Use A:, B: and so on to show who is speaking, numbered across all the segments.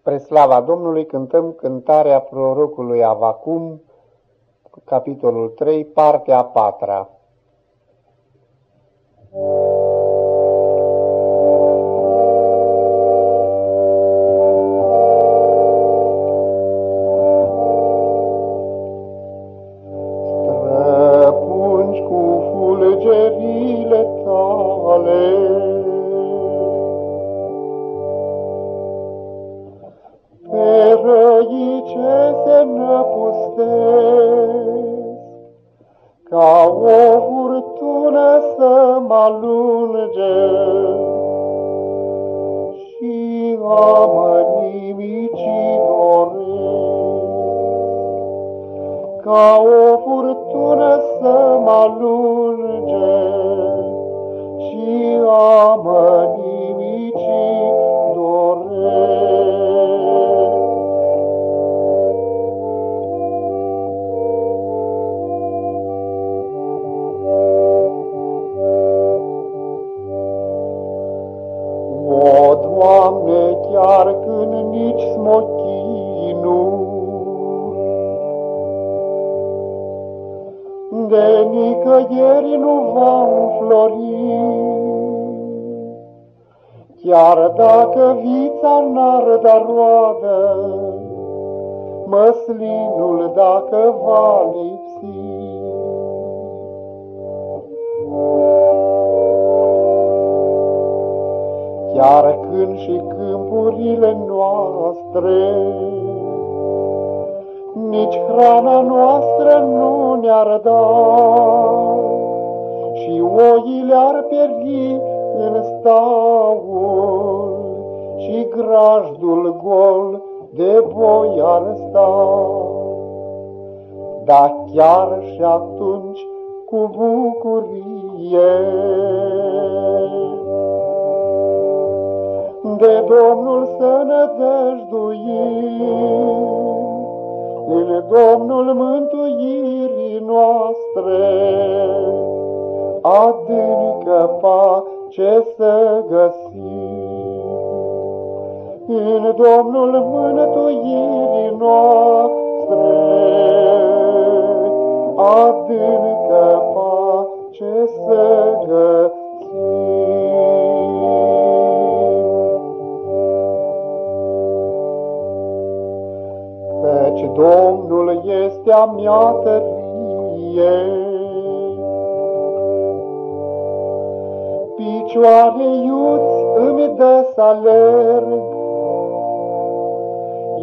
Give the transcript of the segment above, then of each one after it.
A: Spre slava Domnului cântăm cântarea prorocului Avacum, capitolul 3, partea a
B: răii ce se năpustesc, ca o furtună să mă alunge și a mă nimici doresc. Ca o furtună să mă alunge Doamne, chiar când nici smochinul de nicăieri nu va înflori. Chiar dacă vița n-ar da roadă, măslinul dacă va lipsi. Chiar când și câmpurile noastre, nici hrana noastră nu ne-ar da, și oile ar pieri în staul, și grajdul gol de boi ar sta. Dar chiar și atunci cu bucurie, de Domnul să ne dăjduim, în Domnul mântuirii noastre, adâncă pace să găsim. În Domnul mântuirii noastre, adâncă pace să Domnul este a mea tărie. Picioare iuți îmi dă să alerg,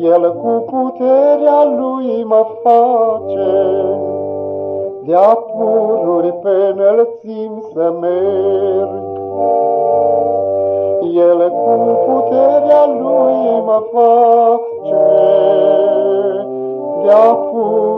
B: El cu puterea Lui mă face, De-a pururi pe înălțim să merg. El cu puterea Lui mă face, de-a pururi pe înălțim,